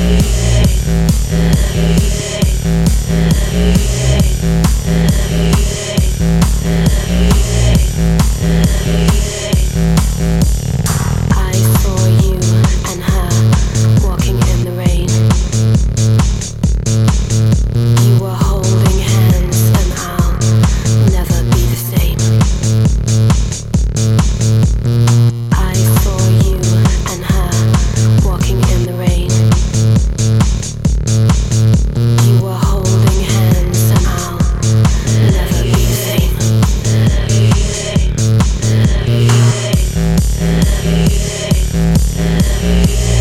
Peace.